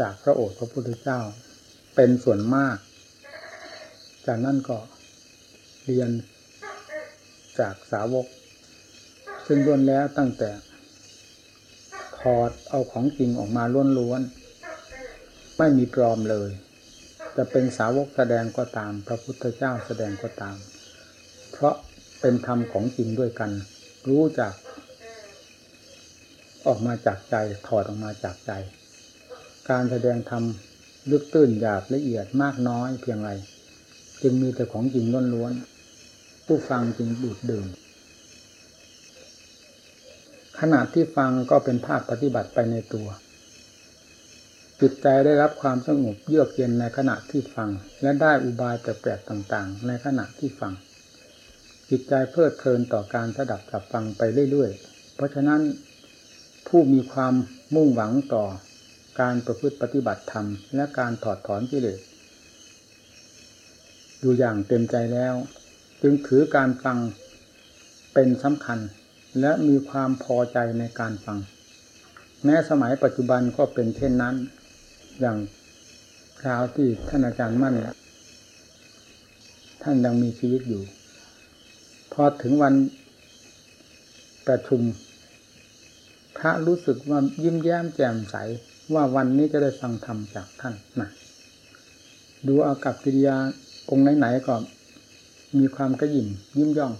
จากพระโอษฐ์พระพุทธเจ้า เป็นส่วนมาก จากนั้นก็เรียนจากสาวก ซึ่งล้วนแล้วตั้งแต่ถอดเอาของจริงออกมาล้วนๆไม่มีปลอมเลย จะเป็นสาวกแสดงก็ตาม พระพุทธเจ้าแสดงก็ตาม เพราะเป็นธรรมของจริงด้วยกัน รู้จักออกมาจากใจถอดออกมาจากใจ การแสดงธรรมลึกตื้นหยาบละเอียดมากน้อยเพียงไรจึงมีแต่ของจริงล้วนๆผู้ฟังจึงดูดดื่มขณะที่ฟังก็เป็นภาคปฏิบัติไปในตัว จิตใจได้รับความสงบเยือกเย็นในขณะที่ฟัง และได้อุบายแปลกๆต่างๆ ในขณะที่ฟัง จิตใจเพลิดเพลินต่อการสดับกับฟังไปเรื่อยๆ เพราะฉะนั้นผู้มีความมุ่งหวังต่อ การประพฤติปฏิบัติธรรม และการถอดถอนกิเลสอยู่อย่างเต็มใจแล้ว จึงถือการฟังเป็นสำคัญ และมีความพอใจในการฟัง แม้สมัยปัจจุบันก็เป็นเช่นนั้น อย่างคราวที่ท่านอาจารย์มั่น ท่านยังมีชีวิตอยู่ พอถึงวันประชุมพระรู้สึกว่ายิ้มแย้มแจ่มใส ว่าวันนี้จะได้ฟังธรรมจากท่านนะดูเอากับกิริยาองค์ไหนๆก็มีความกระยิ่มยิ้มย่อง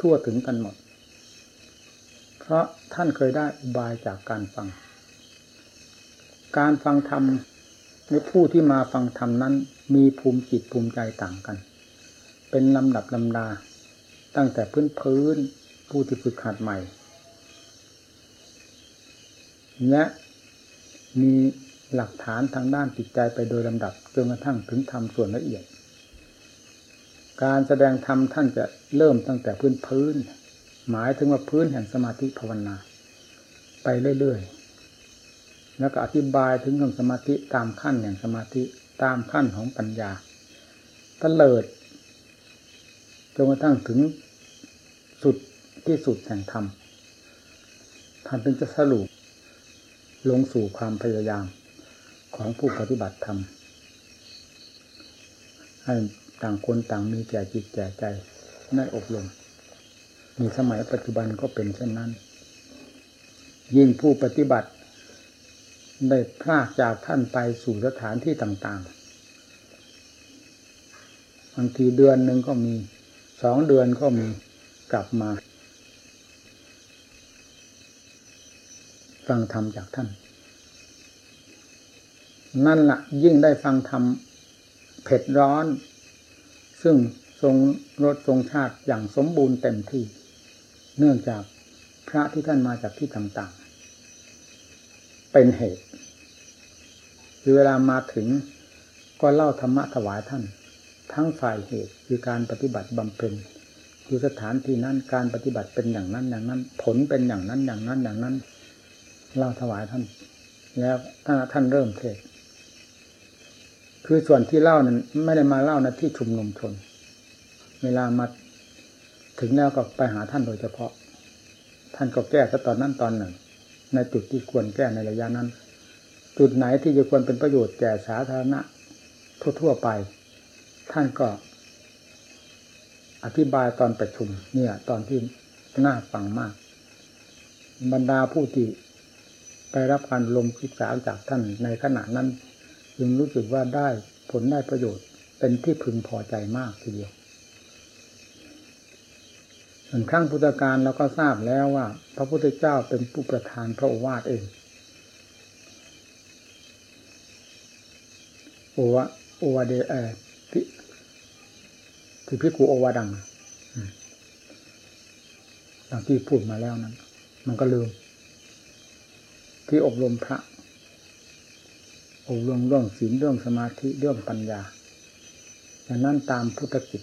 ทั่วถึงกันหมด เพราะท่านเคยได้อุบายจากการฟัง การฟังธรรมในผู้ที่มาฟังธรรมนั้น มีภูมิจิตภูมิใจต่างกัน เป็นลำดับลำดา ตั้งแต่พื้นพื้นผู้ที่ฝึกหัดใหม่ และ มีหลักฐานทางด้านจิตใจไปโดยลำดับจนกระทั่งถึงธรรมส่วนละเอียด การแสดงธรรมท่านจะเริ่มตั้งแต่พื้นพื้น หมายถึงว่าพื้นแห่งสมาธิภาวนา ไปเรื่อยๆ แล้วก็อธิบายถึงเรื่องสมาธิตามขั้นแห่งสมาธิตามขั้นของปัญญาตเลิดจนกระทั่งถึงสุดที่สุดแห่งธรรมท่านเป็นจะสรุป ลงสู่ความพยายามของผู้ปฏิบัติธรรมให้ต่างคนต่างมีแก่จิตแก่ใจได้อบรมมีสมัยปัจจุบันก็เป็นเช่นนั้น ยิ่งผู้ปฏิบัติ ได้พลากจากท่านไปสู่สถานที่ต่างๆบางทีเดือนหนึ่งก็มีสองเดือนก็มีกลับมา ฟังธรรมจากท่าน นั่นละ่ะ ยิ่งได้ฟังธรรมเผ็ดร้อน ซึ่งทรงรสทรงชาติอย่างสมบูรณ์เต็มที่ เนื่องจากพระที่ท่านมาจากที่ต่างๆ เป็นเหตุคือเวลามาถึงก็เล่าธรรมะถวายท่าน ทั้งฝ่ายเหตุคือการปฏิบัติบำเพ็ญคือสถานที่นั้นการปฏิบัติเป็นอย่างนั้นอย่างนั้น ผลเป็นอย่างนั้นอย่างนั้นอย่างนั้น เล่าถวายท่าน แล้วท่านเริ่มเทศคือส่วนที่เล่านั้นไม่ได้มาเล่าในที่ชุมนุมชน เวลามาถึงแล้วก็ไปหาท่านโดยเฉพาะ ท่านก็แก้ซะตอนนั้นตอนหนึ่ง ในจุดที่ควรแก้ในระยะนั้น จุดไหนที่จะควรเป็นประโยชน์แก่สาธารณะ ทั่วๆไป ท่านก็อธิบายตอนประชุม เนี่ย ตอนที่น่าฟังมาก บรรดาผู้ที่ ไปรับการลมศึกษาจากท่านในขณะนั้น จึงรู้สึกว่าได้ผลได้ประโยชน์เป็นที่พึงพอใจมากทีเดียวส่วนครั้งพุทธการเราก็ทราบแล้วว่า พระพุทธเจ้าเป็นผู้ประทานพระโอวาทเองโอวะโอวาเดเอพิที่พิกูโอวาดังดังที่พูดมาแล้วนั้น มันก็ลืม ที่อบรมพระ อบรมเรื่องศีลเรื่องสมาธิเรื่องปัญญาดังนั้นตามพุทธกิจ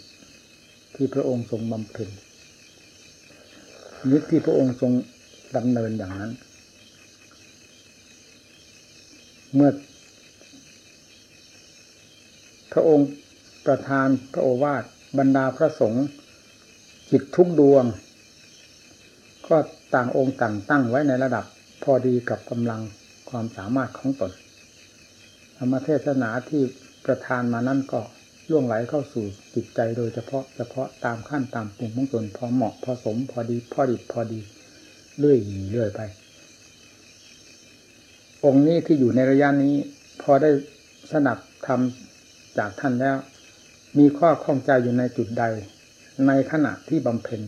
ที่พระองค์ทรงบำเพ็ญนิดที่พระองค์ทรงดำเนินอย่างนั้น เมื่อ พระองค์ประทานพระโอวาทบรรดาพระสงฆ์จิตทุกดวง ก็ต่างองค์ต่างตั้งไว้ในระดับ พอดีกับกำลังความสามารถของตนธรรมเทศนาที่ประทานมานั่นก็ล่วงไหลเข้าสู่จิตใจโดยเฉพาะเฉพาะตามขั้นตามปุ่มของตนพอเหมาะพอสมพอดีพอดิบพอดีเรื่อยเรื่อยไป องค์นี้ที่อยู่ในระยะนี้ พอได้สนับทำจากท่านแล้ว มีข้อข้องใจอยู่ในจุดใด ในขณะที่บำเพ็ญ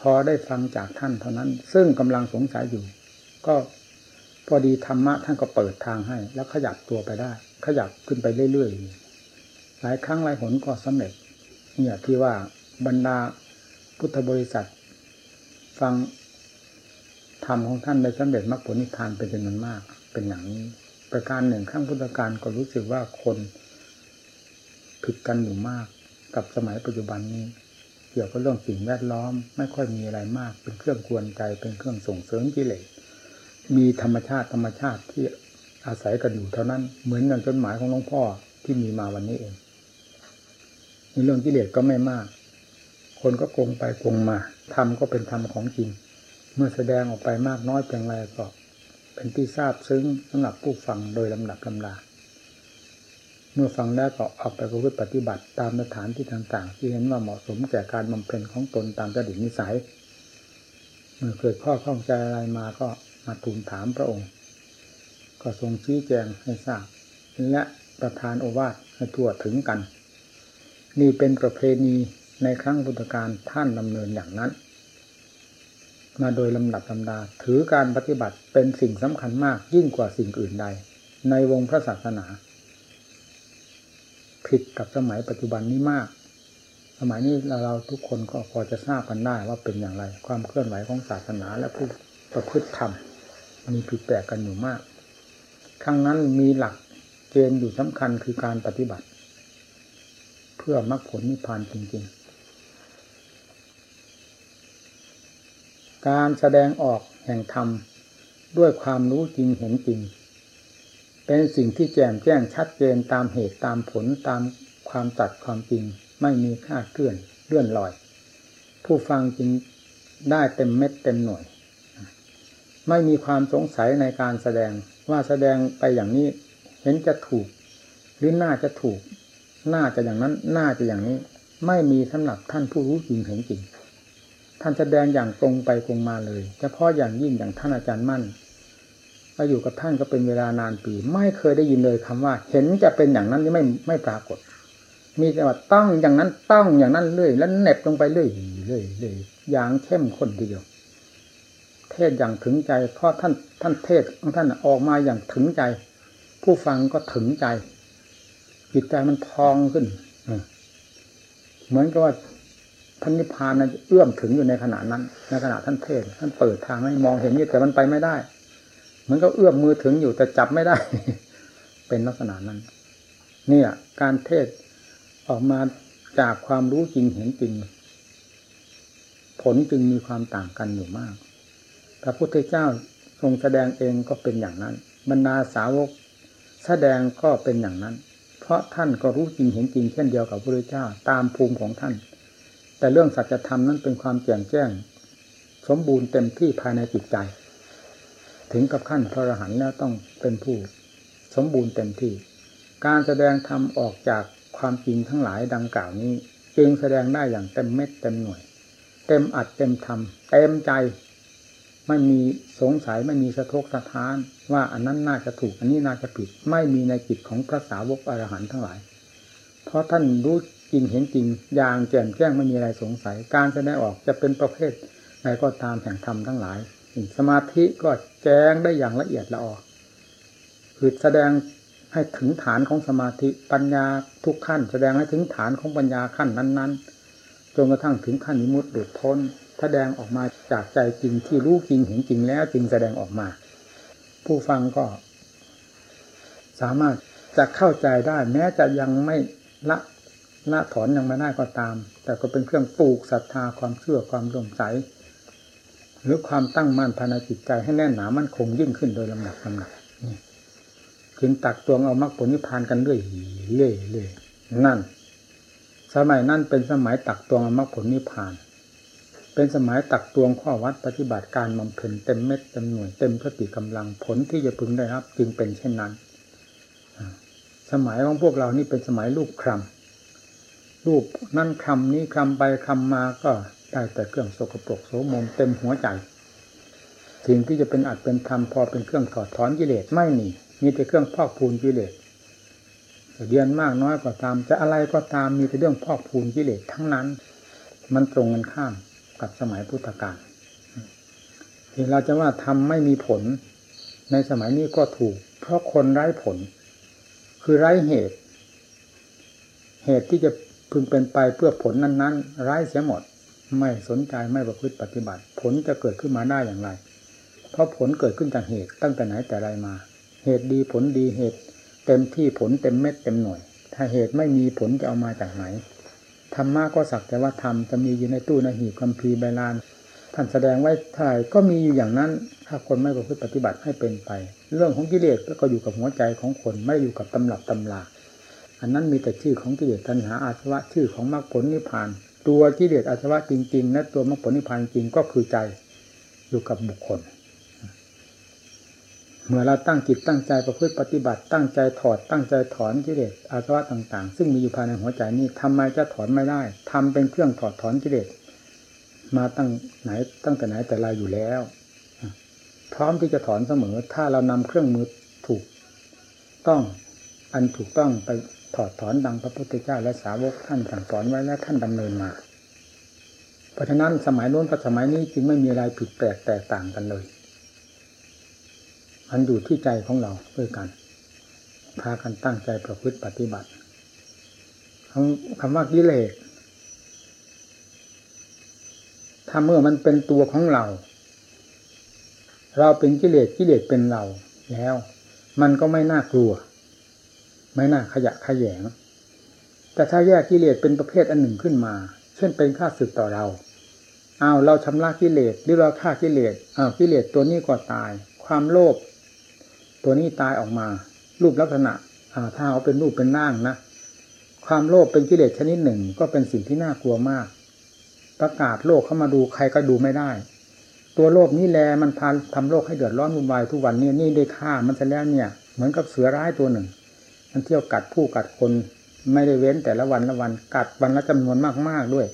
พอได้ฟังจากท่านเท่านั้น ซึ่งกำลังสงสัยอยู่ ก็พอดีธรรมะท่านก็เปิดทางให้ แล้วขยับตัวไปได้ ขยับขึ้นไปเรื่อยๆหลายครั้งหลายหนก็สำเร็จ เนี่ยที่ว่าบรรดาพุทธบริษัท ฟังธรรมของท่านได้สำเร็จมรรคผลนิพพานเป็นจำนวนมาก เป็นอย่างนี้ ประการหนึ่งข้างพุทธการก็รู้สึกว่าคนผิดกันอยู่มากกับสมัยปัจจุบันนี้ เกี่ยวกับเรื่องสิ่งแวดล้อม ไม่ค่อยมีอะไรมาก เป็นเครื่องกวนใจเป็นเครื่องส่งเสริมกิเลส มีธรรมชาติธรรมชาติที่อาศัยกันอยู่เท่านั้น เหมือนอย่างจดหมายของหลวงพ่อที่มีมาวันนี้เองในเรื่องกิเลสก็ไม่มาก คนก็โกงไปโกงมาธรรมก็เป็นธรรมของจริง เมื่อแสดงออกไปมากน้อยเพียงไรก็ เป็นที่ทราบซึ้งสำหรับผู้ฟังโดยลำดับลำดาเมื่อฟังแล้วก็เอาไปประพฤติปฏิบัติตามสถานที่ต่างๆ ที่เห็นว่าเหมาะสมแก่การบำเพ็ญของตนตามจริตนิสัย เมื่อเกิดข้อข้องใจอะไรมาก็ มาทูลถามพระองค์ ก็ทรงชี้แจงให้ทราบ และประทานโอวาทให้ทั่วถึงกัน นี่เป็นประเพณีในครั้งพุทธกาลท่านดำเนินอย่างนั้น มาโดยลำดับลำดา ถือการปฏิบัติเป็นสิ่งสำคัญมากยิ่งกว่าสิ่งอื่นใด ในวงพระศาสนา ผิดกับสมัยปัจจุบันนี้มาก สมัยนี้เราทุกคนก็พอจะทราบกันได้ว่าเป็นอย่างไร ความเคลื่อนไหวของศาสนาและผู้ประพฤติธรรม มีผิดแปลกกันอยู่มากครั้งนั้นมีหลักเกณฑ์อยู่สำคัญคือการปฏิบัติ เพื่อมรรคผลนิพพานจริง ๆ การแสดงออกแห่งธรรมด้วยความรู้จริงเห็นจริง เป็นสิ่งที่แจ่มแจ้งชัดเจนตามเหตุตามผลตามความตัดความจริงไม่มีค่าเคลื่อนเลื่อนลอย ผู้ฟังจึงได้เต็มเม็ดเต็มหน่วย ไม่มีความสงสัยในการแสดงว่าแสดงไปอย่างนี้ เห็นจะถูก หรือน่าจะถูก น่าจะอย่างนั้น น่าจะอย่างนี้ ไม่มีสำหรับท่านผู้รู้จริงเห็นจริง ท่านแสดงอย่างตรงไปตรงมาเลยเฉพาะอย่างยิ่งอย่างท่านอาจารย์มั่นมาอยู่กับท่านก็เป็นเวลานานปี ไม่เคยได้ยินเลยคำว่า เห็นจะเป็นอย่างนั้นนี่ไม่ไม่ปรากฏ มีแต่ว่าต้องอย่างนั้นต้องอย่างนั้นเรื่อยแล้วเน็บลงไปเรื่อยเรื่อยเรื่อยอย่างเข้มข้นทีเดียว ทศอย่างถึงใจ เพราะท่านท่านเทศของท่านออกมาอย่างถึงใจ ผู้ฟังก็ถึงใจ จิตใจมันพองขึ้นเหมือนกับว่าท่านนิพพานนะเอื้อมถึงอยู่ในขณะนั้น ในขณะท่านเทศท่านเปิดทางให้มองเห็นนี่แต่มันไปไม่ได้เหมือนก็เอื้อมมือถึงอยู่แต่จับไม่ได้ เป็นลักษณะนั้น เนี่ย การเทศออกมาจากความรู้จริงเห็นจริง ผลจึงมีความต่างกันอยู่มาก พระพุทธเจ้าทรงแสดงเองก็เป็นอย่างนั้น บรรดาสาวกแสดงก็เป็นอย่างนั้น เพราะท่านก็รู้จริงเห็นจริงเช่นเดียวกับพระพุทธเจ้าตามภูมิของท่าน แต่เรื่องสัจธรรมนั้นเป็นความแจ่มแจ้ง สมบูรณ์เต็มที่ภายในจิตใจ ถึงกับขั้นพระอรหันต์แล้วต้องเป็นผู้ สมบูรณ์เต็มที่ การแสดงธรรมออกจากความจริงทั้งหลายดังกล่าวนี้ จึงแสดงได้อย่างเต็มเม็ดเต็มหน่วย เต็มอัดเต็มทำเต็มใจ ไม่มีสงสัยไม่มีสะทกสะท้าน ว่าอันนั้นน่าจะถูก อันนี้น่าจะผิด ไม่มีในจิตของพระสาวกอรหันต์ทั้งหลาย เพราะท่านรู้จริงเห็นจริงอย่างแจ่มแจ้งไม่มีอะไรสงสัย การแสดงออกจะเป็นประเภทใดก็ตามแห่งธรรมทั้งหลาย สมาธิก็แจ้งได้อย่างละเอียดละออคือแสดงให้ถึงฐานของสมาธิปัญญาทุกขั้น แสดงให้ถึงฐานของปัญญาขั้นนั้น ๆจนกระทั่งถึงขั้นนิมุตติหลุดพ้น แสดงออกมาจากใจจริงที่รู้จริงเห็นจริงแล้วจึงแสดงออกมา ผู้ฟังก็ สามารถจะเข้าใจได้ แม้จะยังไม่ละละถอนยังไม่ได้ก็ตาม แต่ก็เป็นเครื่องปลูกศรัทธาความเชื่อความร่มใสหรือความตั้งมั่นภายในจิตใจให้แน่นหนามั่นคงยิ่งขึ้นโดยลำดับลำดับนี่ถึงตักตวงเอามรรคผลนิพพานกันเรื่อยเรื่อยเรื่อยนั่น สมัยนั้นเป็นสมัยตักตวงเอามรรคผลนิพพาน เป็นสมัยตักตวงข้อวัดปฏิบัติการบำเพ็ญเต็มเม็ดเต็มหน่วยเต็มสติกำลังผลที่จะพึงได้ครับ จึงเป็นเช่นนั้น สมัยของพวกเรานี่เป็นสมัยรูปคำรูปนั่นคำนี้คำไปคำมาก็ได้แต่เครื่องโสกปรกโสมมเต็มหัวใจสิ่งที่จะเป็นอัดเป็นธรรมพอเป็นเครื่องถอดถอนกิเลสไม่มีมีแต่เครื่องพอกพูนกิเลสเรียนมากน้อยก็ตาม จะอะไรก็ตามมีแต่เรื่องพอกพูนกิเลสทั้งนั้น มันตรงกันข้าม กับสมัยพุทธกาลที่เราจะว่าทำไม่มีผล ในสมัยนี้ก็ถูก เพราะคนไร้ผล คือไร้เหตุ เหตุที่จะพึงเป็นไปเพื่อผลนั้น ๆ ไร้เสียหมด ไม่สนใจไม่ประพฤติปฏิบัติ ผลจะเกิดขึ้นมาได้อย่างไร เพราะผลเกิดขึ้นจากเหตุตั้งแต่ไหนแต่ไรมา เหตุดีผลดีเหตุ เต็มที่ผลเต็มเม็ดเต็มหน่วย ถ้าเหตุไม่มีผลจะเอามาจากไหน ธรรมะก็สักแต่ว่าธรรมจะมีอยู่ในตู้ในหีบคัมภีร์ใบลาน ท่านแสดงไว้เท่าไหร่ก็มีอยู่อย่างนั้น ถ้าคนไม่ประพฤติปฏิบัติให้เป็นไป เรื่องของกิเลสก็อยู่กับหัวใจของคนไม่อยู่กับตำรับตำราอันนั้นมีแต่ชื่อของกิเลสตัณหาอาสวะชื่อของมรรคผลนิพพาน ตัวกิเลสอาสวะจริงๆและตัวมรรคผลนิพพานจริงก็คือใจอยู่กับบุคคล เมื่อเราตั้งจิตตั้งใจประพฤติปฏิบัติตั้งใจถอดตั้งใจถอนกิเลสอาสวะต่าง ๆ ซึ่งมีอยู่ภายในหัวใจนี้ทำไมจะถอนไม่ได้ทำเป็นเครื่องถอดถอนกิเลสมาตั้งไหนตั้งแต่ไหนแต่ไรอยู่แล้ว พร้อมที่จะถอนเสมอ ถ้าเรานำเครื่องมือถูก ต้องอันถูกต้องไปถอดถอนดังพระพุทธเจ้าและสาวกท่านสั่งสอนไว้และท่านดำเนินมา เพราะฉะนั้นสมัยโน้นกับสมัยนี้จึงไม่มีอะไรผิดแปลกแตกต่างกันเลย มันอยู่ที่ใจของเราด้วยกัน พากันตั้งใจประพฤติปฏิบัติคำว่ากิเลสถ้าเมื่อมันเป็นตัวของเรา เราเป็นกิเลสกิเลสเป็นเราแล้ว มันก็ไม่น่ากลัว ไม่น่าขยะขยง แต่ถ้าแยกกิเลสเป็นประเภทอันหนึ่งขึ้นมา เช่นเป็นข้าศึกต่อเราเอาเราชำระกิเลสหรือเราฆ่ากิเลสอ้าวกิเลสตัวนี้ก็ตาย ความโลภ ตัวนี้ตายออกมา รูปลักษณะถ้าเอาเป็นรูปเป็นร่างนะความโลภเป็นกิเลสชนิดหนึ่งก็เป็นสิ่งที่น่ากลัวมาก ประกาศโลกเข้ามาดูใครก็ดูไม่ได้ ตัวโลกนี้แลมันพาทำโลกให้เดือดร้อนวุ่นวายทุกวันนี้นี่ได้ฆ่ามันจะแล้วเนี่ย เหมือนกับเสือร้ายตัวหนึ่ง มันเที่ยวกัดผู้กัดคนไม่ได้เว้นแต่ละวันละวันกัดวันละจำนวนมากๆด้วย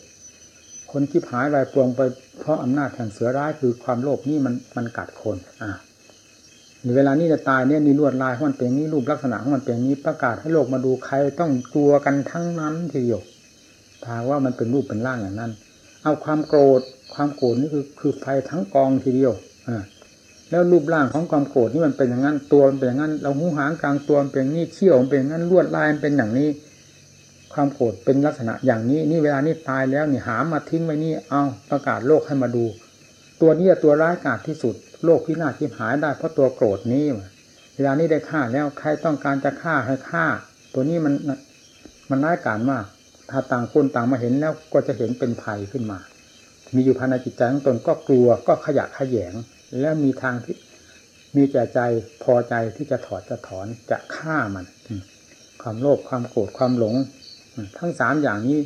คนที่หายไปปวงไปเพราะอำนาจแห่งเสือร้ายคือความโลภนี่มันมันกัดคน อ่า เวลานี้จะตายเนี่ยมีลวดลายของมันเป็นนี้รูปลักษณะของมันเป็นนี้ประกาศให้โลกมาดูใครต้องกลัวกันทั้งนั้นทีเดียวถ้าว่ามันเป็นรูปเป็นร่างอย่างนั้น เอาความโกรธความโกรธนี่คือคือไฟทั้งกองทีเดียวอ่าแล้วรูปร่างของความโกรธนี่มันเป็นอย่างนั้นตัวมันเป็นอย่างนั้น เราหูหางกลางตัวมันเป็นนี่เขี้ยวมันเป็นอย่างนั้นลวดลายมันเป็นอย่างนี้ ความโกรธเป็นลักษณะอย่างนี้ นี่เวลานี้ตายแล้วนี่หามาทิ้งไว้นี่เอาประกาศโลกให้มาดู ตัวนี้ตัวร้ายกาจที่สุด โลกพินาศทิพหายได้เพราะตัวโกรธนี้เวลานี้ได้ฆ่าแล้วใครต้องการจะฆ่าให้ฆ่า ตัวนี้มันมันร้ายกาจมากถ้าต่างคนต่างมาเห็นแล้วก็จะเห็นเป็นภัยขึ้นมา มีอยู่ภายในจิตใจของตนก็กลัวก็ขยะขยง แล้วมีทางที่มีใจใจพอใจที่จะถอดจะถอนจะฆ่ามัน ความโลภความโกรธความหลง ทั้งสามอย่างนี้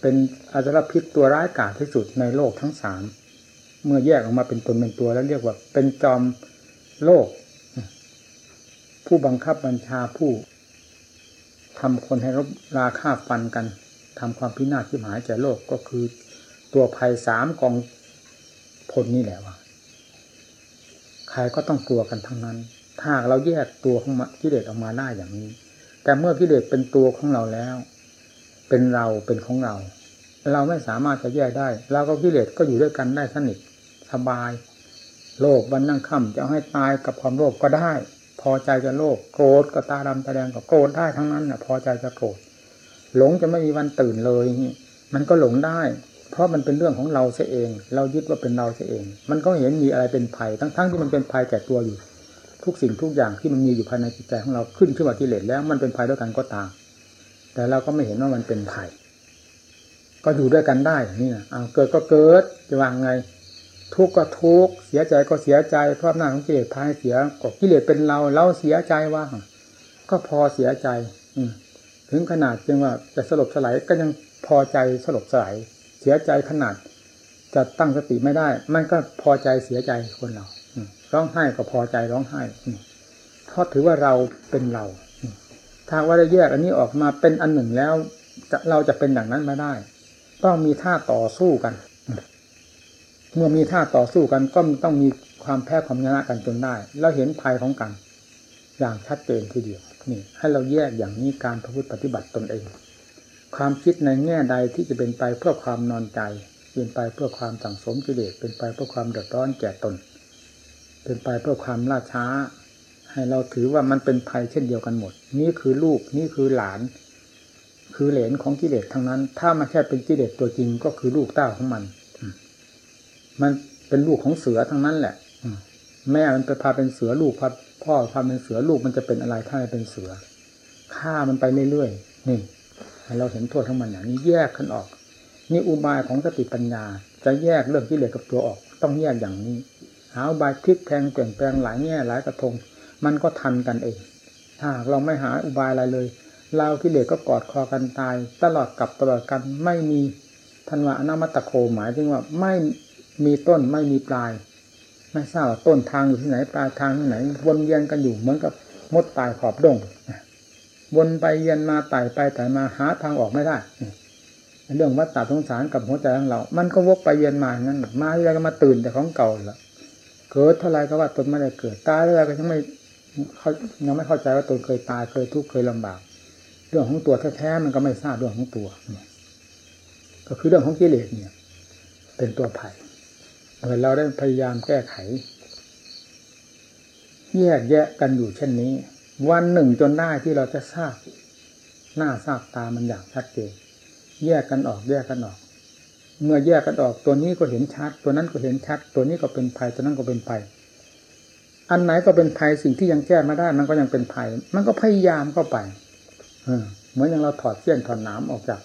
เป็นอาจารพิษตัวร้ายกาจที่สุดในโลกทั้งสาม เมื่อแยกออกมาเป็นตนเป็นตัวแล้วเรียกว่า เป็นจอมโลก ผู้บังคับบัญชาผู้ทำคนให้รบราฆ่าฟันกันทำความพินาศที่หายใจโลกก็คือตัวภัยสามกองพลนี่แหละว่าใครก็ต้องกลัวกันทั้งนั้น ถ้าเราแยกตัวของกิเลสออกมาได้อย่างนี้ แต่เมื่อกิเลสเป็นตัวของเราแล้ว เป็นเราเป็นของเรา เราไม่สามารถจะแยกได้ เราก็กิเลสก็อยู่ด้วยกันได้สนิท สบาย โลกวันนั่งค่ำจะให้ตายกับความโลภก็ได้ พอใจจะโลภโกรธก็ตาดำตาแดงก็โกรธได้ทั้งนั้นน่ะ พอใจจะโกรธหลงจะไม่มีวันตื่นเลยมันก็หลงได้ เพราะมันเป็นเรื่องของเราเสียเอง เรายึดว่าเป็นเราเสียเอง มันก็เห็นมีอะไรเป็นภัยทั้งๆที่มันเป็นภัยแก่ตัวอยู่ ทุกสิ่งทุกอย่างที่มันมีอยู่ภายในจิตใจของเราขึ้นขึ้นมากิเลสแล้วมันเป็นภัยด้วยกันก็ตาม แต่เราก็ไม่เห็นว่ามันเป็นภัยก็อยู่ด้วยกันได้นี่นะเอาเกิดก็เกิดจะวางไง ทุกข์ก็ทุกข์เสียใจก็เสียใจเพราะหน้าของกิเลสพายเสียก็กิเลสเป็นเราเราเสียใจว่า ก็พอเสียใจ อืถึงขนาดจึงว่าจะสลบสลายก็ยังพอใจสลบสลายเสียใจขนาด จะตั้งสติไม่ได้ มันก็พอใจเสียใจคนเราร้องไห้ก็พอใจร้องไห้เพราะถือว่าเราเป็นเราถ้าว่าได้แยกอันนี้ออกมาเป็นอันหนึ่งแล้วเราจะเป็นอย่างนั้นไม่ได้ ต้องมีท่าต่อสู้กัน เมื่อมีท่าต่อสู้กันก็ต้องมีความแพ้ความชนะกันจนได้ แล้วเห็นภัยของกัน อย่างชัดเจนทีเดียวนี่ให้เราแยกอย่างนี้การประพฤติปฏิบัติตนเอง ความคิดในแง่ใดที่จะเป็นไปเพื่อความนอนใจ เป็นไปเพื่อความสังสมกิเลสเป็นไปเพื่อความเดือดร้อนแก่ตน เป็นไปเพื่อความล่าช้า ให้เราถือว่ามันเป็นภัยเช่นเดียวกันหมด นี่คือลูกนี่คือหลาน คือเหลนของกิเลสทั้งนั้น ถ้ามาแค่เป็นกิเลสตัวจริงก็คือลูกเต้าของมัน มันเป็นลูกของเสือทั้งนั้นแหละแม่มันไปพาเป็นเสือลูกพาพ่อพาเป็นเสือลูกมันจะเป็นอะไรถ้าไม่เป็นเสือฆ่ามันไปเรื่อยๆนี่เราเห็นโทษทั้งมันอย่างนี้แยกขึ้นออก นี่อุบายของสติปัญญา จะแยกเรื่องกิเลสกับตัวออก ต้องแยกอย่างนี้ หาอุบายพลิกแพงเปลี่ยนแปลงหลายแง่หลายกระทง มันก็ทันกันเอง ถ้าเราไม่หาอุบายอะไรเลยเรากิเลสก็กอดคอกันตาย ตลอดกับตลอดกันไม่มีธันวาอนามัตตโคหมายถึงว่าไม่ มีต้นไม่มีปลาย ไม่ทราบต้นทางอยู่ที่ไหนปลายทางที่ไหน วนเวียนกันอยู่เหมือนกับมดตายขอบดงวนไปเยียนมาไต่ไปไต่มาหาทางออกไม่ได้เรื่องวัฏฏะสงสารกับหัวใจของเรา มันก็วกไปเยียนมาอย่างนั้นมาอะไรก็มาตื่นแต่ของเก่าละเกิดเท่าไรก็ว่าตนไม่ได้เกิดตายเท่าไรก็ยังไม่เขายังไม่เข้าใจว่าตนเคยตายเคยทุกข์เคยลำบาก เรื่องของตัวแท้ๆมันก็ไม่ทราบเรื่องของตัว ก็คือเรื่องของกิเลสเนี่ย เป็นตัวไผ่ เมื่อเราได้พยายามแก้ไข แยกแยะกันอยู่เช่นนี้ วันหนึ่งจนได้ที่เราจะทราบ หน้าทราบตามันอย่างชัดเจนแยกกันออกแยกกันออก เมื่อแยกกันออกตัวนี้ก็เห็นชัด ตัวนั้นก็เห็นชัด ตัวนี้ก็เป็นภัยตัวนั้นก็เป็นภัยอันไหนก็เป็นภัยสิ่งที่ยังแก้ไม่ได้ มันก็ยังเป็นภัย มันก็พยายามเข้าไปเออเหมือนอย่างเราถอดเสี้ยนถอดหนามออกจาก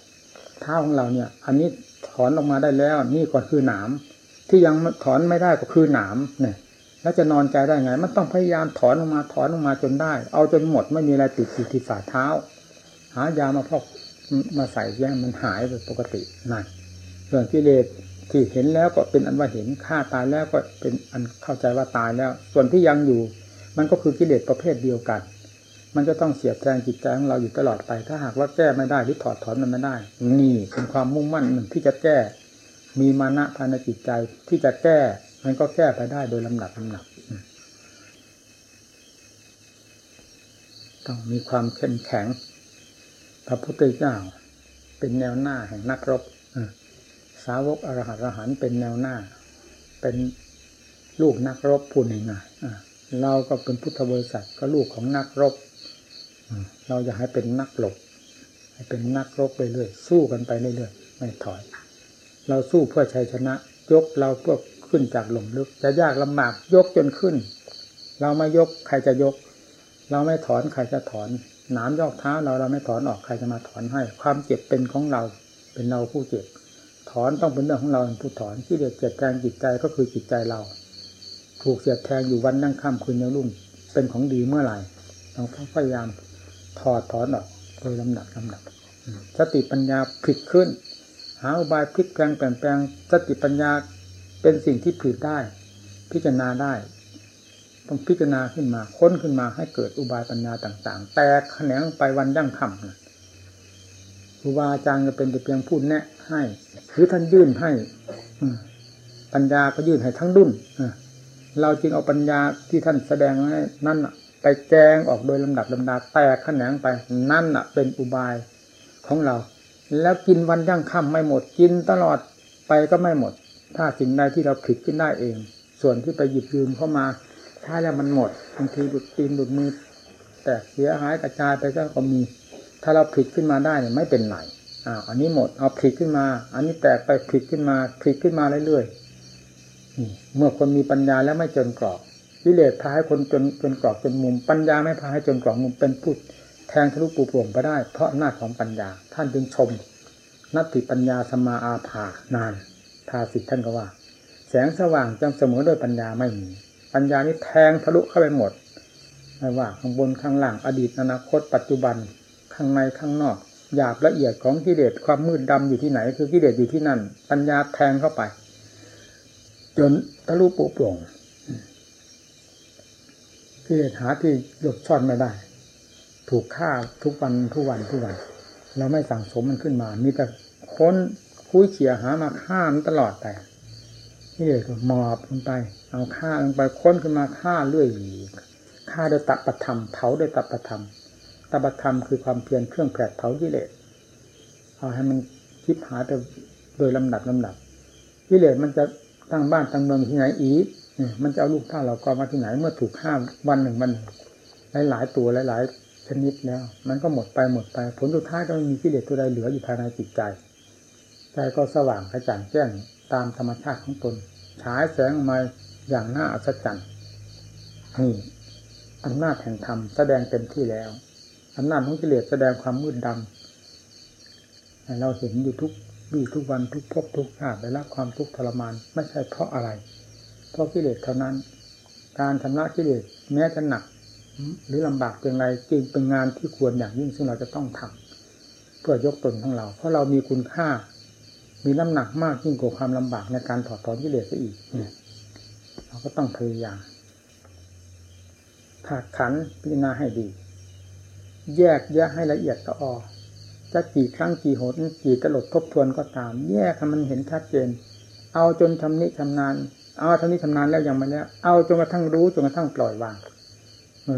เท้าของเราเนี่ย อันนี้ถอนออกมาได้แล้ว นี่ก็คือหนาม ที่ยังถอนไม่ได้ก็คือหนามเนี่ยแล้วจะนอนใจได้ไง มันต้องพยายามถอนออกมาถอนออกมาจนได้ เอาจนหมดไม่มีอะไรติดอยู่ที่ฝ่าเท้า หายามาพอกมาใส่แย่มันหายไปปกตินั่นเรื่องกิเลสที่เห็นแล้วก็เป็นอันว่าเห็นฆ่าตายแล้วก็เป็นอันเข้าใจว่าตายแล้ว ส่วนที่ยังอยู่ มันก็คือกิเลสประเภทเดียวกัน มันจะต้องเสียบแทงจิตใจของเราอยู่ตลอดไป ถ้าหากว่าแก้ไม่ได้หรือถอดถอนมันไม่ได้ นี่เป็นความมุ่งมั่นหนึ่งที่จะแก้ มีมานะภายในจิตใจที่จะแก้ มันก็แก้ไปได้โดยลำดับลำดับต้องมีความเข้มแข็ง พระพุทธเจ้า เป็นแนวหน้าแห่งนักรบสาวกอรหัตอรหันเป็นแนวหน้า เป็นลูกนักรบพูดง่ายๆเราก็เป็นพุทธบริษัทก็ลูกของนักรบเราอยากให้เป็นนักหลบให้เป็นนักรบไปเรื่อยสู้กันไปเรื่อยไม่ถอย เราสู้เพื่อชัยชนะ ยกเราเพื่อขึ้นจากหล่มลึก จะยากลำบากยกจนขึ้น เราไม่ยกใครจะยก เราไม่ถอนใครจะถอนหนามยอกเท้าเราเราไม่ถอนออกใครจะมาถอนให้ ความเจ็บเป็นของเรา เป็นเราผู้เจ็บ ถอนต้องเป็นเรื่องของเราผู้ถอนที่เดือดเจ็บแทงจิตใจก็คือจิตใจเรา ถูกเสียดแทงอยู่วันนั่งค่ำคืนยังรุ่งเป็นของดีเมื่อไหร่เราต้องพยายามถอดถอนออกโดยลำดับลำดับสติปัญญาผลิตขึ้น หาอุบายพลิกแปลงเปลี่ยนแปลงสติปัญญาเป็นสิ่งที่ผลิตได้ พิจารณาได้ ต้องพิจารณาขึ้นมาค้นขึ้นมาให้เกิดอุบายปัญญาต่าง ๆ แตกแขนงไปวันยั่งคำครูบาอาจารย์จะเป็นแต่เพียงพูดแนะ ให้คือท่านยื่นให้ปัญญาก็ยื่นให้ทั้งดุนเราจึงเอาปัญญาที่ท่านแสดงให้นั่นไปแจงออกโดยลำดับลำดาแตกแขนงไปนั่นเป็นอุบายของเรา แล้วกินวันยั่งค่ำไม่หมดกินตลอดไปก็ไม่หมด ถ้าสิ่งใดที่เราผิดขึ้นได้เอง ส่วนที่ไปหยิบยืมเข้ามาถ้าแล้วมันหมดบางทีหลุดตีนหลุดมือแต่เสียหายกระจายไปก็มี ถ้าเราผลิตขึ้นมาได้เนี่ยไม่เป็นไรอ่าอันนี้หมดเอาผลิตขึ้นมา อันนี้แตกไปผลิตขึ้นมาผลิตขึ้นมาเรื่อยๆเมื่อคนมีปัญญาแล้วไม่จนกรอบวิเลศพาให้คนจนจนกรอบจนมุมปัญญาไม่พาให้จนกรอบมุมเป็นพุ ทธแทงทะลุปูปวงไปได้ เพราะอำนาจของปัญญา ท่านจึงชม นัตติปัญญาสมาอาภานานทาสิทธ์ท่านก็ว่า แสงสว่างจังเสมอด้วยปัญญาไม่มี ปัญญานี้แทงทะลุเข้าไปหมดไม่ว่าข้างบนข้างล่างอดีตอนาคต ปัจจุบันข้างในข้างนอกหยาบละเอียดของกิเลสความมืดดำอยู่ที่ไหน คือกิเลสอยู่ที่นั่น ปัญญาแทงเข้าไป จนทะลุปุโปร่งกิเลสหาที่หลบซ่อนไม่ได้ ถูกฆ่าทุกวันทุกวันทุกวัน เราไม่สั่งสมมันขึ้นมา มีแต่ค้นคุยเขี่ยหามาฆ่ามันตลอดแต่นี่เลยก็หมอบลงไป เอาฆ่าลงไปค้นขึ้นมาฆ่าเรื่อยฆ่าโดยตัปธรรมเผาโดยตัปธรรมตัปธรรมคือความเพียรเครื่องแผดเผากิเลสเอาให้มันคิดหายไปโดยลำดับลำดับกิเลสมันจะตั้งบ้านตั้งเมืองที่ไหนอีกมันจะเอาลูกท่าเราก็มาที่ไหนเมื่อถูกห้ามวันหนึ่งวันหลายหลายตัวหลายๆ ชนิดแล้ว มันก็หมดไปหมดไป ผลสุดท้ายก็ไม่มีกิเลสตัวใดเหลืออยู่ภายในจิตใจ ใจก็สว่างกระจ่างแจ้งตามธรรมชาติของตนฉายแสงออกมาอย่างน่าอัศจรรย์นี่อำนาจแห่งธรรมแสดงเต็มที่แล้วอำนาจของกิเลสแสดงความมืดดำเราเห็นอยู่ทุกวี่ทุกวันทุกพบทุกชาติได้รับความทุกข์ทรมานไม่ใช่เพราะอะไร เพราะกิเลสเท่านั้น การชำระกิเลสแม้จะหนัก หรือลำบากเพียงไรจึงเป็นงานที่ควรอย่างยิ่งซึ่งเราจะต้องทำเพื่อยกตนของเรา เพราะเรามีคุณค่า มีน้ำหนักมากยิ่งกว่าความลำบากในการถอดถอนกิเลสอีกเนี่ยเราก็ต้องพยายามถากขันพิจารณาให้ดี แยกแยกให้ละเอียดต่อจะกี่ครั้งกี่หนกี่ตลดทบทวนก็ตาม แยกให้มันเห็นชัดเจน เอาจนทำนิชำนาญเอาทำนิชำนาญแล้วยังไม่แล้วเอาจนกระทั่งรู้จนกระทั่งปล่อยวาง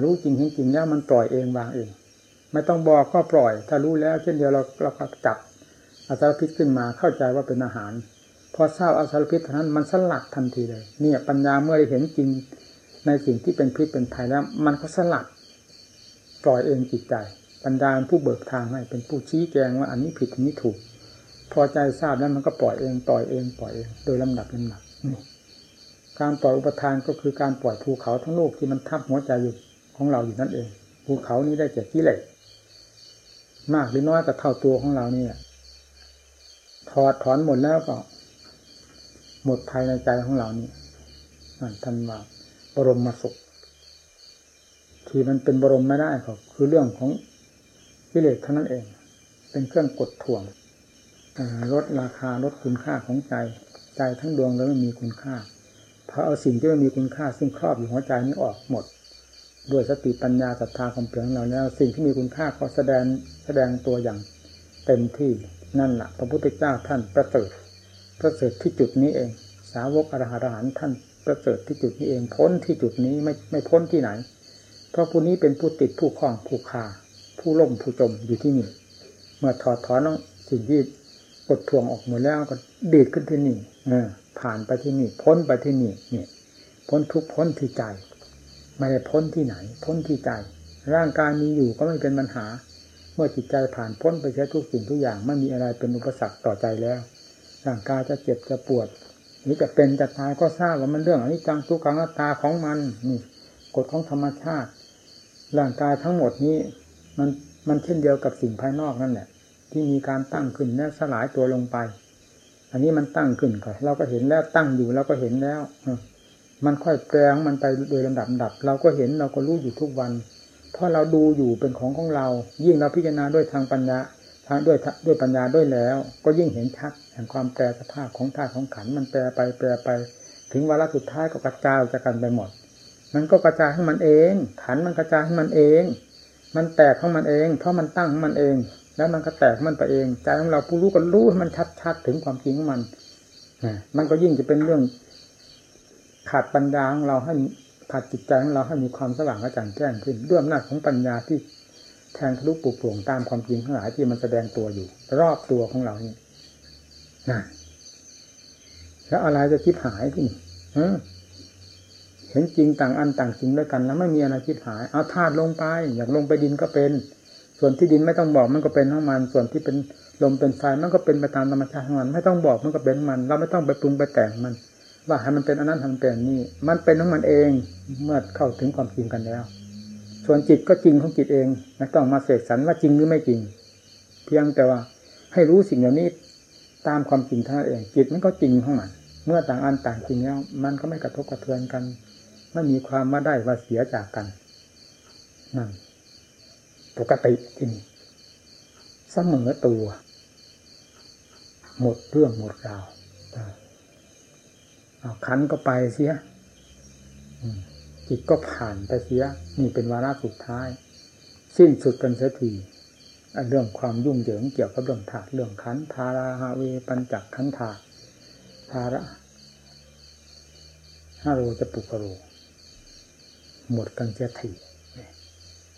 รู้จริงเห็นจริงแล้วมันปล่อยเองวางเอง ไม่ต้องบอกก็ปล่อย ถ้ารู้แล้วเช่นเดียวเราเราก็จับอาสารพิษขึ้นมาเข้าใจว่าเป็นอาหาร พอทราบอาสารพิษเท่านั้นมันสลัดทันทีเลย เนี่ยปัญญาเมื่อได้เห็นจริงในสิ่งที่เป็นพิษเป็นภัยแล้ว มันก็สลัดปล่อยเองจิตใจปัญญาผู้เบิกทางให้เป็นผู้ชี้แจงว่าอันนี้ผิดอันนี้ถูก พอใจทราบแล้วมันก็ปล่อยเองปล่อยเองปล่อยเองโดยลำดับลำดับนี่การปล่อยอุปทานก็คือการปล่อยภูเขาทั้งโลกที่มันทับหัวใจอยู่ ของเราอยู่นั่นเองภูเขานี้ได้แก่กิเลสมากหรือน้อยแต่เท่าตัวของเรานี่ถอดถอนหมดแล้วก็หมดภายในใจของเรานี่นั่นท่านว่าบรมมาสุขที่มันเป็นบรมไม่ได้ก็คือเรื่องของกิเลสเท่านั้นเอง เป็นเครื่องกดถ่วงลดราคาลดคุณค่าของใจ ใจทั้งดวงแล้วไม่มีคุณค่าเพราะเอาสิ่งที่ไม่มีคุณค่าซึ่งครอบอยู่หัวใจนี้ออกหมด ด้วยสติปัญญาศรัทธาความเพียรของเราแล้วสิ่งที่มีคุณค่าก็แสดงแสดงตัวอย่างเต็มที่นั่นแหละพระพุทธเจ้าท่านประเสริฐประเสริฐที่จุดนี้เอง สาวกอรหันต์ท่านประเสริฐที่จุดนี้เองพ้นที่จุดนี้ไม่ไม่พ้นที่ไหน เพราะผู้นี้เป็นผู้ติดผู้คล้องผู้คาผู้ล่มผู้จมอยู่ที่นี่ เมื่อถอดถอนสิ่งที่กดทวงออกหมดแล้วก็ดีดขึ้นที่นี่ เออ ผ่านไปที่นี่ พ้นไปที่นี่เนี่ยพ้นทุกพ้นที่ใจ ไม่ได้พ้นที่ไหน พ้นที่ใจ ร่างกายมีอยู่ก็ไม่เป็นปัญหา เมื่อจิตใจผ่านพ้นไปใช้ทุกสิ่งทุกอย่างไม่มีอะไรเป็นอุปสรรคต่อใจแล้ว ร่างกายจะเจ็บจะปวดหรือจะเป็นจะตายก็ทราบว่ามันเรื่องอนิจจังทุกขังอัตตาของมันนี่กฎของธรรมชาติ ร่างกายทั้งหมดนี้มันมันเช่นเดียวกับสิ่งภายนอกนั่นแหละ ที่มีการตั้งขึ้นแล้วสลายตัวลงไป อันนี้มันตั้งขึ้นก่อนเราก็เห็นแล้วตั้งอยู่เราก็เห็นแล้ว มันค่อยแปลงมันไปโดยลำดับดับ เราก็เห็นเราก็รู้อยู่ทุกวัน เพราะเราดูอยู่เป็นของของเรา ยิ่งเราพิจารณาด้วยทางปัญญาทางด้วยด้วยปัญญาด้วยแล้ว ก็ยิ่งเห็นชัดแห่งความแปรสภาพของธาตุของขันมันแปรไปแปรไป ถึงวาระสุดท้ายก็กระจายจากกันไปหมด มันก็กระจายให้มันเอง ขันมันกระจายให้มันเอง มันแตกของมันเอง เพราะมันตั้งของมันเอง แล้วมันก็แตกมันไปเองใจของเราผู้รู้ก็รู้ให้มันชัดๆถึงความจริงของมันมันก็ยิ่งจะเป็นเรื่อง ขาดปัญญาของเราให้ขาดจิตใจของเราให้มีความสว่างกระจ่างแจ้งขึ้น ด้วยอำนาจของปัญญาที่แทงทะลุปลุกปลงตามความจริงทั้งหลายที่มันแสดงตัวอยู่ รอบตัวของเรานี่นะแล้วอะไรจะคิดหายที่นี่เห็นจริงต่างอันต่างจริงด้วยกัน แล้วไม่มีอะไรคิดหาย เอาธาตุลงไป อยากลงไปดินก็เป็น ส่วนที่ดินไม่ต้องบอกมันก็เป็นของมัน ส่วนที่เป็นลมเป็นไฟมันก็เป็นไปตามธรรมชาติของมัน ไม่ต้องบอกมันก็เป็นมัน เราไม่ต้องไปปรุงไปแต่งมัน ว่าให้มันเป็นอันนั้นทำเป็นนี่ มันเป็นของมันเองเมื่อเข้าถึงความจริงกันแล้ว ส่วนจิตก็จริงของจิตเองไม่ต้องมาเสกสรรว่าจริงหรือไม่จริง เพียงแต่ว่าให้รู้สิ่งเหล่านี้ตามความจริงเท่านั้นเอง จิตมันก็จริงของมัน เมื่อต่างอันต่างจริงแล้ว มันก็ไม่กระทบกระเทือนกัน ไม่มีความมาได้ว่าเสียจากกันนั่นปกติที่นี่เสมอตัว หมดเรื่องหมดราว เอาคันก็ไปเสียจิตก็ผ่านไปเสีย นี่เป็นวาระสุดท้าย สิ้นสุดกันเสียทีเรื่องความยุ่งเหยิงเกี่ยวกับเรื่องถาดเรื่องขันธาราฮาเวปัญจักขันธาธาระฮาโรจะปุกโร หมดกันเสียที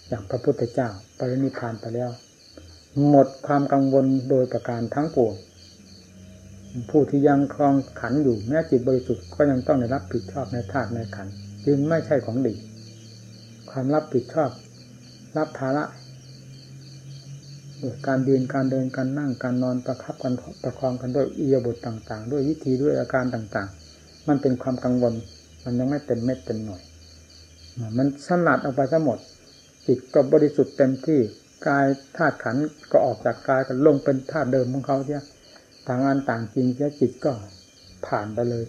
อย่างพระพุทธเจ้าปรินิพานไปแล้ว หมดความกังวลโดยประการทั้งปวง ผู้ที่ยังคลองขันอยู่แม้จิตบริสุทธิ์ก็ยังต้องได้รับผิดชอบในธาตุในขันจึงไม่ใช่ของดี ความรับผิดชอบ รับภาระการเดินการเดินการนั่งการนอนประคับกันประคองกันด้วยอียบทต่าง ๆ ด้วยวิธีด้วยอาการต่างๆ มันเป็นความกังวล มันยังไม่เต็มเม็ดเต็มหน่วยมันสลัดออกไปทั้งหมด จิตก็บริสุทธิ์เต็มที่กายธาตุขันก็ออกจากกายก็ลงเป็นธาตุเดิมของเขาเนี่ย ต่างอันต่างจริงแค่จิตก็ผ่านไปเลย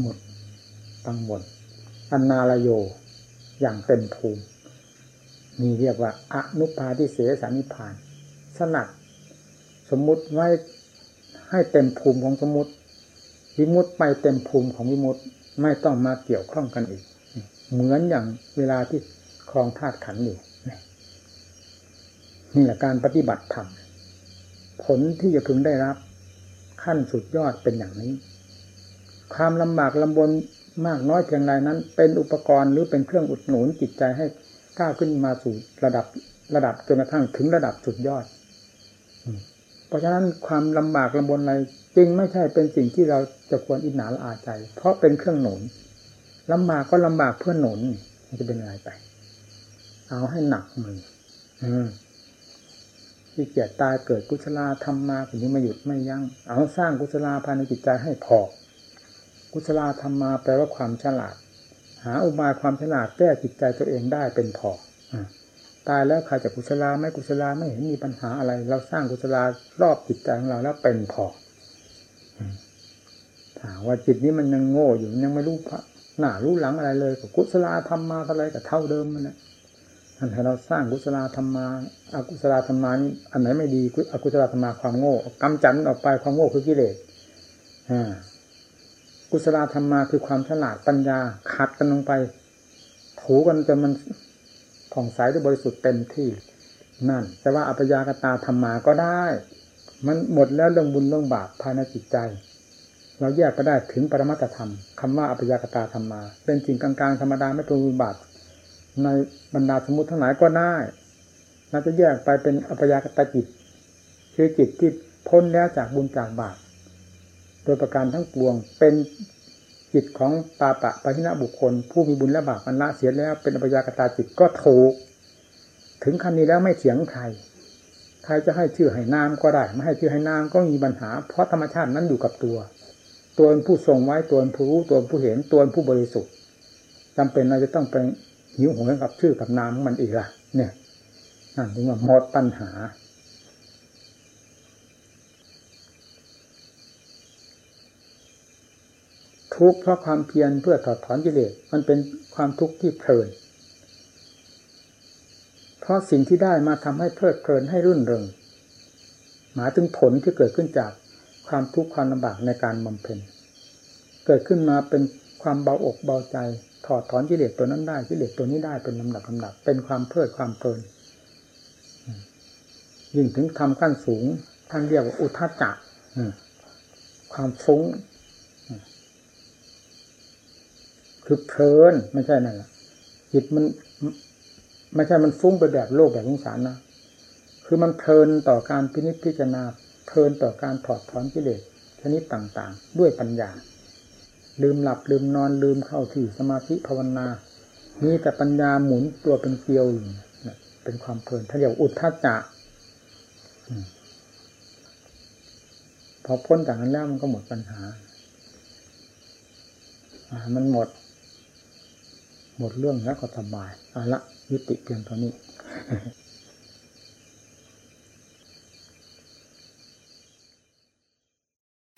หมดตั้งหมดอันนาลโยอย่างเต็มภูมิมีเรียกว่าอนุปาทิเสสานิพาน สนัดสมมุติไว้ให้เต็มภูมิของสมมติ วิมุตไปเต็มภูมิของวิมุตไม่ต้องมาเกี่ยวข้องกันอีก เหมือนอย่างเวลาที่คลองธาตุขันอยู่นี่แหละการปฏิบัติธรรม ผลที่จะพึงได้รับ ขั้นสุดยอดเป็นอย่างนี้ ความลำบากลำบนมากน้อยเพียงไรนั้น เป็นอุปกรณ์หรือเป็นเครื่องอุดหนุนจิตใจให้ก้าวขึ้นมาสู่ระดับระดับจนกระทั่งถึงระดับสุดยอด เพราะฉะนั้นความลำบากลำบนอะไรจึงไม่ใช่เป็นสิ่งที่เราจะควรอิจฉาละอาใจ เพราะเป็นเครื่องหนุนลำบากก็ลำบากเพื่อหนุนมันจะเป็นอะไรไป เอาให้หนักมือ ที่เกียจตายเกิดกุศลธรรมมาถึงไม่หยุดไม่ยัง้งเอาสร้างกุศลภายในจิตใจให้พอกุศลธรรมมาแปลว่าความฉลาด หาอุบายความฉลาดแก้จิตใจตัวเองได้เป็นพอตายแล้วใครจะกุศลาไม่กุศลาไม่เห็นมีปัญหาอะไร เราสร้างกุศลารอบจิตใจของเราแล้วเป็นพอถามว่าจิตนี้มันยังโง่อยู่ยังไม่รู้พระหน้ารู้หลังอะไรเลยกุศลธรรมมาอะไรกับเท่าเดิมมันนะ อันให้เราสร้างกุศลธรรมาอากุศลธรรมานี่อันไหนไม่ดีอกุศลธรรมาความโง่กำจัดออกไปความโง่คือกิเลสกุศลธรรมาคือความฉลาดปัญญาขัดกันลงไปถูกันจนมันผ่องใสด้วยบริสุทธิ์เต็มที่นั่น แต่ว่าอัปยากตาธรรมาก็ได้ มันหมดแล้วเรื่องบุญเรื่องบาปภายในจิตใจ เราแยกก็ได้ถึงปรมัตธรรมคำว่าอัปยากตาธรรมา เป็นสิ่งกลางๆธรรมดาไม่เป็นบุญบาป ในบรรดาสมุติทั้งหลายก็ได้เราจะแยกไปเป็นอัปยากตจิต คือจิตที่พ้นแล้วจากบุญจากบาปโดยประการทั้งปวงเป็นจิตของปาปะปะทินะบุคคล ผู้มีบุญและบาปอันละเสียแล้วเป็นอัปยากตาจิตก็ถูกถึงขั้นนี้แล้วไม่เถียงใครใครจะให้ชื่อให้นามก็ได้ ไม่ให้ชื่อให้นามก็มีปัญหา เพราะธรรมชาตินั้นอยู่กับตัว ตัวผู้ทรงไว้ตัวผู้รู้ตัวผู้เห็นตัวผู้บริสุทธิ์จำเป็นเราจะต้องไป หิวโหยกับชื่อกับนามของมันอีกล่ะ เนี่ยนั่นถึงว่าหมดปัญหา ทุกข์เพราะความเพียรเพื่อถอดถอนกิเลสมันเป็นความทุกข์ที่เพลิน เพราะสิ่งที่ได้มาทำให้เพลิดเพลินให้รื่นเริงหมายถึงผลที่เกิดขึ้นจากความทุกข์ความลำบากในการบำเพ็ญเกิดขึ้นมาเป็นความเบาอกเบาใจ ถอดถอนกิเลสตัวนั้นได้กิเลสตัวนี้ได้เป็นลำดับลำดับ เป็นความเพลิดความเพลินยิ่งถึงทำขั้นสูงท่านเรียกว่าอุทาจักความฟุ้งคือเพลินไม่ใช่นั่นแหละจิตมันไม่ใช่มันฟุ้งไปแบบโลกแบบสงสารนะคือมันเพลินต่อการพินิจพิจารณาเพลินต่อการถอดถอนกิเลสชนิดต่างๆ ด้วยปัญญา ลืมหลับลืมนอนลืมเข้าที่สมาธิภาวนามีแต่ปัญญาหมุนตัวเป็นเกลียวอยู่เป็นความเพลินถ้าเรียกอุทธัจจะพอพ้นจากนั้นแล้วมันก็หมดปัญหา มันหมด หมดเรื่องแล้วก็สบายเอาละยุติเพียงเท่านี้